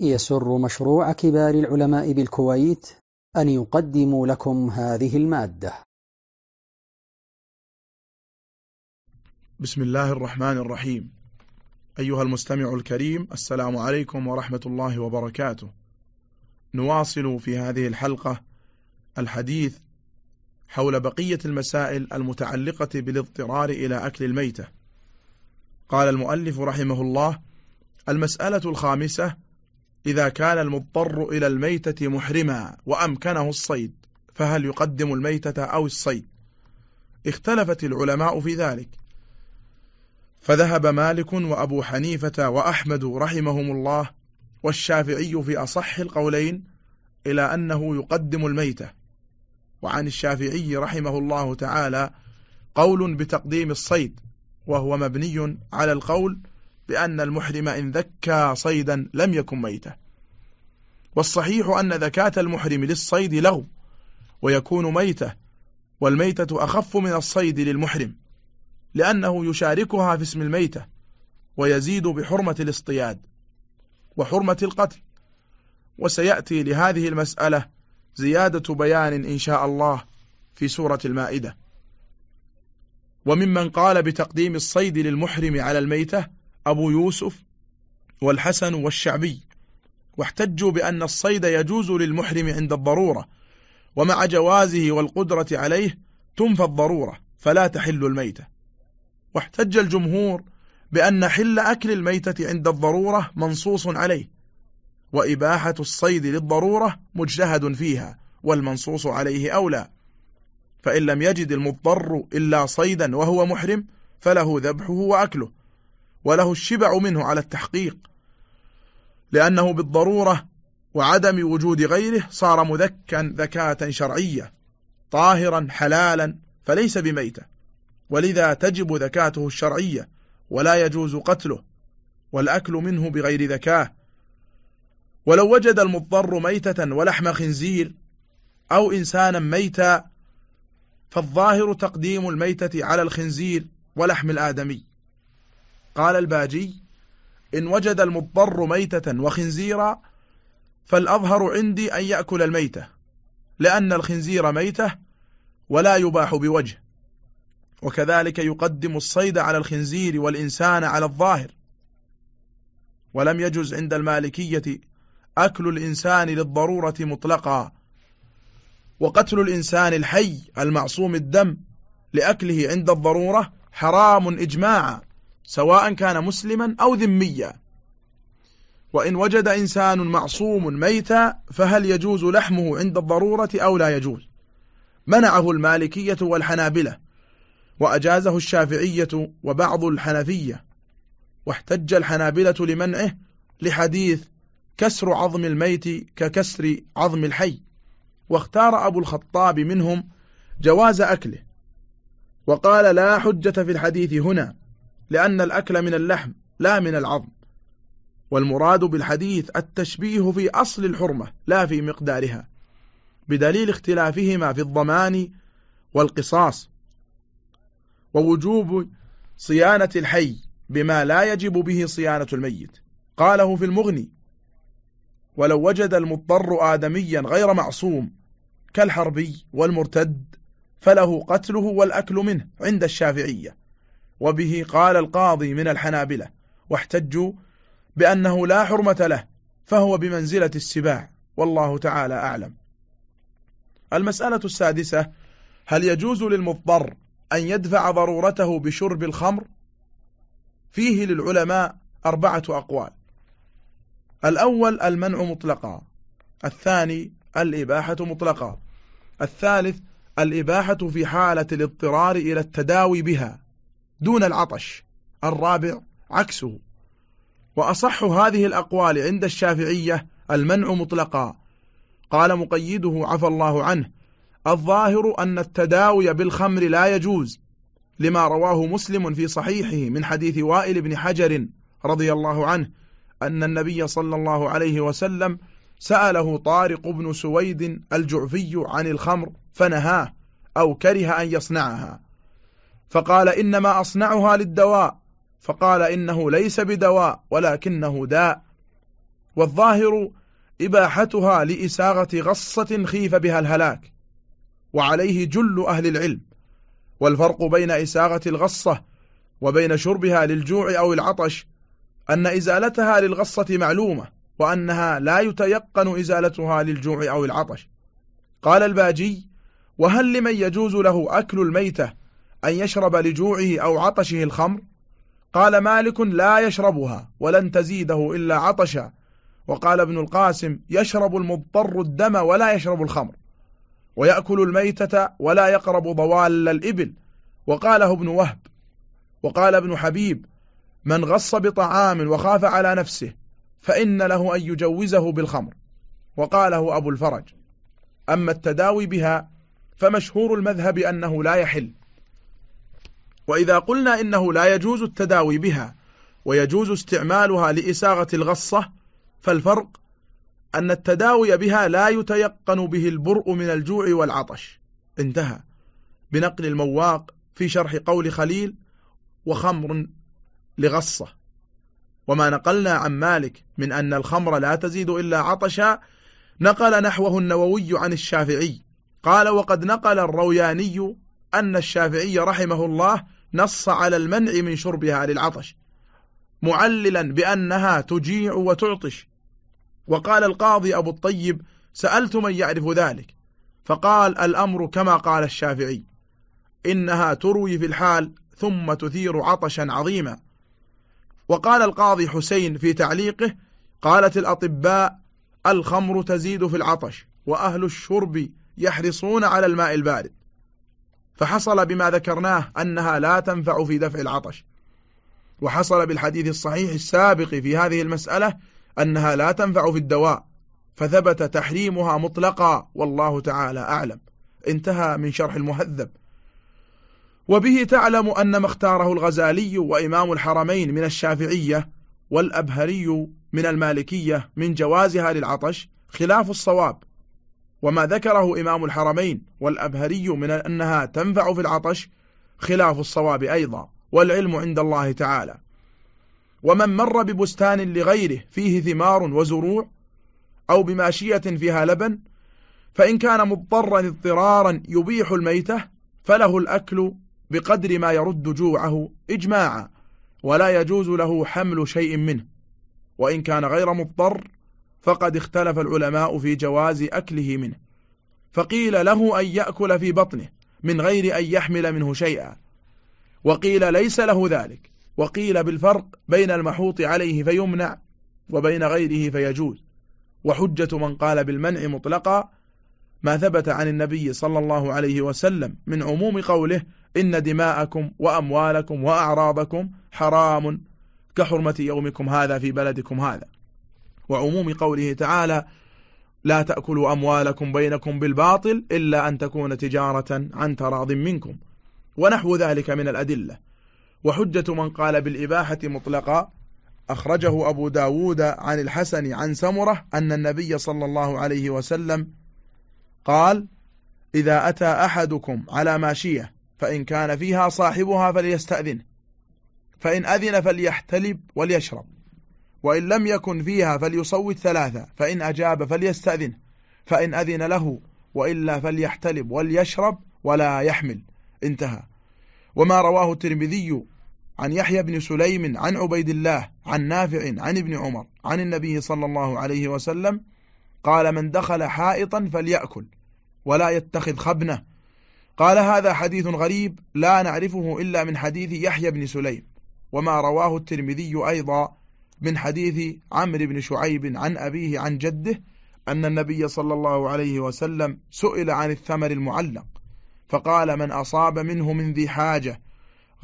يسر مشروع كبار العلماء بالكويت أن يقدم لكم هذه المادة. بسم الله الرحمن الرحيم. أيها المستمع الكريم السلام عليكم ورحمة الله وبركاته. نواصل في هذه الحلقة الحديث حول بقية المسائل المتعلقة بالاضطرار إلى أكل الميتة. قال المؤلف رحمه الله المسألة الخامسة إذا كان المضطر إلى الميتة محرما وأمكنه الصيد فهل يقدم الميتة أو الصيد؟ اختلفت العلماء في ذلك. فذهب مالك وأبو حنيفة وأحمد رحمهم الله والشافعي في أصح القولين إلى أنه يقدم الميتة. وعن الشافعي رحمه الله تعالى قول بتقديم الصيد وهو مبني على القول بأن المحرم إن ذكى صيدا لم يكن ميتة والصحيح أن ذكاة المحرم للصيد لغو ويكون ميتة والميتة أخف من الصيد للمحرم لأنه يشاركها في اسم الميتة ويزيد بحرمة الاصطياد وحرمة القتل. وسيأتي لهذه المسألة زيادة بيان إن شاء الله في سورة المائدة. وممن قال بتقديم الصيد للمحرم على الميتة أبو يوسف والحسن والشعبي واحتجوا بأن الصيد يجوز للمحرم عند الضرورة ومع جوازه والقدرة عليه تنفى الضرورة فلا تحل الميتة. واحتج الجمهور بأن حل أكل الميتة عند الضرورة منصوص عليه وإباحة الصيد للضرورة مجتهد فيها والمنصوص عليه أولى. فإن لم يجد المضطر إلا صيدا وهو محرم فله ذبحه وأكله. وله الشبع منه على التحقيق لأنه بالضرورة وعدم وجود غيره صار مذكا ذكاة شرعية طاهرا حلالا فليس بميتة. ولذا تجب ذكاته الشرعية ولا يجوز قتله والأكل منه بغير ذكاه ولو وجد المضطر ميتة ولحم خنزير أو إنسانا ميتا فالظاهر تقديم الميتة على الخنزير ولحم الآدمي. قال الباجي إن وجد المضطر ميتة وخنزيرا فالأظهر عندي أن يأكل الميتة لأن الخنزير ميتة ولا يباح بوجه. وكذلك يقدم الصيد على الخنزير والإنسان على الظاهر. ولم يجز عند المالكية أكل الإنسان للضرورة مطلقا. وقتل الإنسان الحي المعصوم الدم لأكله عند الضرورة حرام إجماعا. سواء كان مسلما أو ذميا. وإن وجد إنسان معصوم ميتا فهل يجوز لحمه عند الضرورة أو لا يجوز؟ منعه المالكية والحنابلة وأجازه الشافعية وبعض الحنفية واحتج الحنابلة لمنعه لحديث كسر عظم الميت ككسر عظم الحي واختار أبو الخطاب منهم جواز أكله. وقال لا حجة في الحديث هنا لأن الأكل من اللحم لا من العظم. والمراد بالحديث التشبيه في أصل الحرمة لا في مقدارها بدليل اختلافهما في الضمان والقصاص. ووجوب صيانة الحي بما لا يجب به صيانة الميت. قاله في المغني ولو وجد المضطر آدميا غير معصوم كالحربي والمرتد فله قتله والأكل منه عند الشافعية. وبه قال القاضي من الحنابلة واحتجوا بأنه لا حرمة له فهو بمنزلة السباع والله تعالى أعلم. المسألة السادسة هل يجوز للمضطر أن يدفع ضرورته بشرب الخمر؟ فيه للعلماء أربعة أقوال. الأول المنع مطلقا. الثاني الإباحة مطلقا. الثالث الإباحة في حالة الاضطرار إلى التداوي بها. دون العطش الرابع عكسه. وأصح هذه الأقوال عند الشافعية المنع مطلقا. قال مقيده عفى الله عنه الظاهر أن التداوي بالخمر لا يجوز لما رواه مسلم في صحيحه من حديث وائل بن حجر رضي الله عنه أن النبي صلى الله عليه وسلم سأله طارق بن سويد الجعفي عن الخمر فنهاه أو كره أن يصنعها. فقال إنما أصنعها للدواء. فقال إنه ليس بدواء ولكنه داء. والظاهر إباحتها لإساغة غصة خيف بها الهلاك. وعليه جل أهل العلم. والفرق بين إساغة الغصة وبين شربها للجوع أو العطش أن إزالتها للغصة معلومة وأنها لا يتيقن إزالتها للجوع أو العطش. قال الباجي وهل لمن يجوز له أكل الميتة أن يشرب لجوعه أو عطشه الخمر؟ قال مالك لا يشربها ولن تزيده إلا عطشا. وقال ابن القاسم يشرب المضطر الدم ولا يشرب الخمر. ويأكل الميتة ولا يقرب ضوال الإبل. وقاله ابن وهب. وقال ابن حبيب من غص بطعام وخاف على نفسه فإن له أن يجوزه بالخمر. وقاله أبو الفرج. أما التداوي بها فمشهور المذهب أنه لا يحل. وإذا قلنا إنه لا يجوز التداوي بها ويجوز استعمالها لإساغة الغصة فالفرق أن التداوي بها لا يتيقن به البرء من الجوع والعطش. انتهى. بنقل المواق في شرح قول خليل وخمر لغصة. وما نقلنا عن مالك من أن الخمر لا تزيد إلا عطشا نقل نحوه النووي عن الشافعي. قال وقد نقل الروياني أن الشافعي رحمه الله نص على المنع من شربها للعطش معللا بأنها تجيع وتعطش. وقال القاضي أبو الطيب سألت من يعرف ذلك؟ فقال الأمر كما قال الشافعي إنها تروي في الحال ثم تثير عطشا عظيما. وقال القاضي حسين في تعليقه قالت الأطباء الخمر تزيد في العطش وأهل الشرب يحرصون على الماء البارد. فحصل بما ذكرناه أنها لا تنفع في دفع العطش. وحصل بالحديث الصحيح السابق في هذه المسألة أنها لا تنفع في الدواء فثبت تحريمها مطلقا والله تعالى أعلم. انتهى من شرح المهذب. وبه تعلم أن ما اختاره الغزالي وإمام الحرمين من الشافعية والأبهري من المالكية من جوازها للعطش خلاف الصواب. وما ذكره إمام الحرمين والأبهري من أنها تنفع في العطش خلاف الصواب أيضا والعلم عند الله تعالى. ومن مر ببستان لغيره فيه ثمار وزروع أو بماشية فيها لبن فإن كان مضطرا اضطرارا يبيح الميتة فله الأكل بقدر ما يرد جوعه إجماعا ولا يجوز له حمل شيء منه وإن كان غير مضطر فقد اختلف العلماء في جواز أكله منه. فقيل له أن يأكل في بطنه من غير أن يحمل منه شيئا. وقيل ليس له ذلك. وقيل بالفرق بين المحوط عليه فيمنع وبين غيره فيجوز. وحجة من قال بالمنع مطلقا ما ثبت عن النبي صلى الله عليه وسلم من عموم قوله إن دماءكم وأموالكم وأعراضكم حرام كحرمة يومكم هذا في بلدكم هذا. وعموم قوله تعالى لا تأكلوا أموالكم بينكم بالباطل إلا أن تكون تجارة عن تراض منكم. ونحو ذلك من الأدلة. وحجة من قال بالإباحة مطلقا أخرجه أبو داود عن الحسن عن سمرة أن النبي صلى الله عليه وسلم قال إذا أتى أحدكم على ماشية فإن كان فيها صاحبها فليستأذنه فإن أذن فليحتلب وليشرب. وإن لم يكن فيها فليصوت ثلاثة فإن أجاب فليستأذن فإن أذن له وإلا فليحتلب وليشرب ولا يحمل. انتهى. وما رواه الترمذي عن يحيى بن سليم عن عبيد الله عن نافع عن ابن عمر عن النبي صلى الله عليه وسلم قال من دخل حائطا فليأكل ولا يتخذ خبنة قال هذا حديث غريب لا نعرفه إلا من حديث يحيى بن سليم وما رواه الترمذي أيضا من حديث عمرو بن شعيب عن أبيه عن جده أن النبي صلى الله عليه وسلم سئل عن الثمر المعلق فقال من أصاب منه من ذي حاجة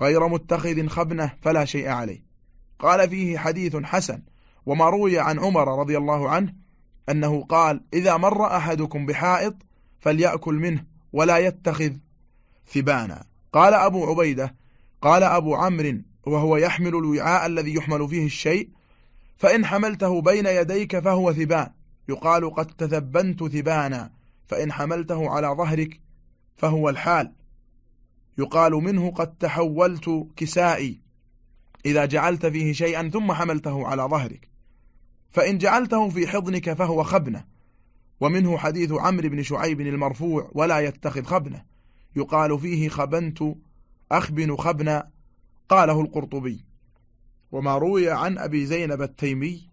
غير متخذ خبنة فلا شيء عليه قال فيه حديث حسن وما روي عن عمر رضي الله عنه أنه قال إذا مر أحدكم بحائط فليأكل منه ولا يتخذ ثبانا قال أبو عبيدة قال أبو عمرو وهو يحمل الوعاء الذي يحمل فيه الشيء فإن حملته بين يديك فهو ثبان. يقال قد تثبنت ثبانا فإن حملته على ظهرك فهو الحال. يقال منه قد تحولت كسائي إذا جعلت فيه شيئا ثم حملته على ظهرك. فإن جعلته في حضنك فهو خبنة. ومنه حديث عمرو بن شعيب المرفوع ولا يتخذ خبنة. يقال فيه خبنت أخبن خبنا قاله القرطبي. وما روي عن أبي زينب التيمي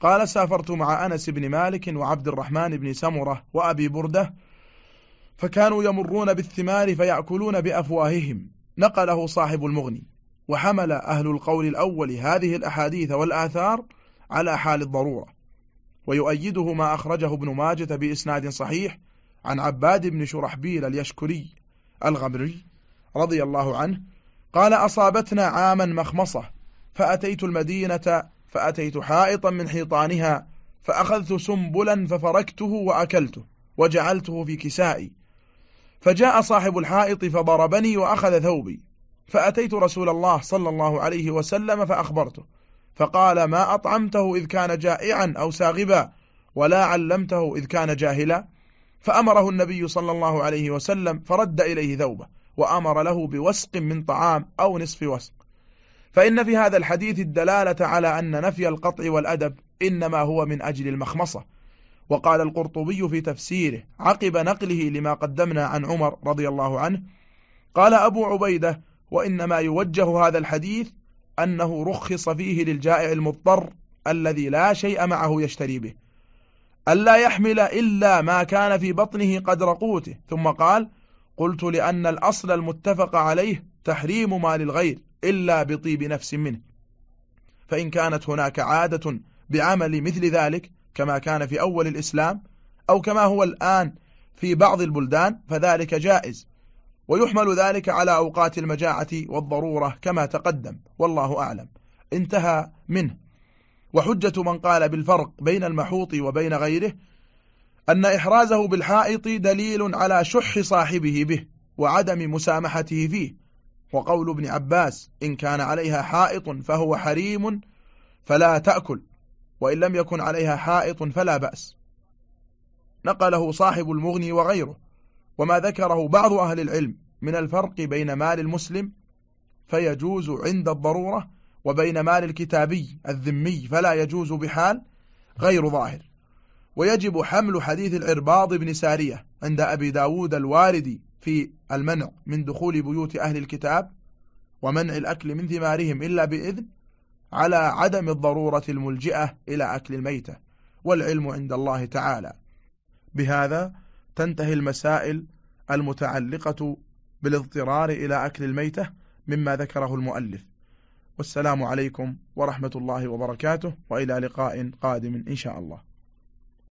قال سافرت مع أنس بن مالك وعبد الرحمن بن سمرة وأبي بردة فكانوا يمرون بالثمار فيأكلون بأفواههم. نقله صاحب المغني. وحمل أهل القول الأول هذه الأحاديث والآثار على حال الضرورة. ويؤيده ما أخرجه ابن ماجة بإسناد صحيح عن عباد بن شرحبيل اليشكري الغمري رضي الله عنه قال أصابتنا عاما مخمصة فأتيت المدينة فأتيت حائطا من حيطانها فأخذت سنبلا ففركته وأكلته وجعلته في كسائي. فجاء صاحب الحائط فضربني وأخذ ثوبي. فأتيت رسول الله صلى الله عليه وسلم فأخبرته. فقال ما أطعمته إذ كان جائعا أو ساغبا ولا علمته إذ كان جاهلا. فأمره النبي صلى الله عليه وسلم فرد إليه ثوبه وأمر له بوسق من طعام أو نصف وسق. فإن في هذا الحديث الدلالة على أن نفي القطع والأدب إنما هو من أجل المخمصة. وقال القرطبي في تفسيره عقب نقله لما قدمنا عن عمر رضي الله عنه قال أبو عبيدة وإنما يوجه هذا الحديث أنه رخص فيه للجائع المضطر الذي لا شيء معه يشتري به. ألا يحمل إلا ما كان في بطنه قدر قوته. ثم قال قلت لأن الأصل المتفق عليه تحريم مال الغير. إلا بطيب نفس منه. فإن كانت هناك عادة بعمل مثل ذلك كما كان في أول الإسلام أو كما هو الآن في بعض البلدان فذلك جائز. ويحمل ذلك على أوقات المجاعة والضرورة كما تقدم. والله أعلم. انتهى منه. وحجة من قال بالفرق بين المحوط وبين غيره أن إحرازه بالحائط دليل على شح صاحبه به وعدم مسامحته فيه. وقول ابن عباس إن كان عليها حائط فهو حريم فلا تأكل وإن لم يكن عليها حائط فلا بأس. نقله صاحب المغني وغيره وما ذكره بعض أهل العلم من الفرق بين مال المسلم فيجوز عند الضرورة وبين مال الكتابي الذمي فلا يجوز بحال غير ظاهر. ويجب حمل حديث العرباض بن سارية عند أبي داود الواردي في المنع من دخول بيوت أهل الكتاب ومنع الأكل من ثمارهم إلا بإذن على عدم الضرورة الملجئة إلى أكل الميتة والعلم عند الله تعالى. بهذا تنتهي المسائل المتعلقة بالاضطرار إلى أكل الميتة مما ذكره المؤلف. والسلام عليكم ورحمة الله وبركاته وإلى لقاء قادم إن شاء الله.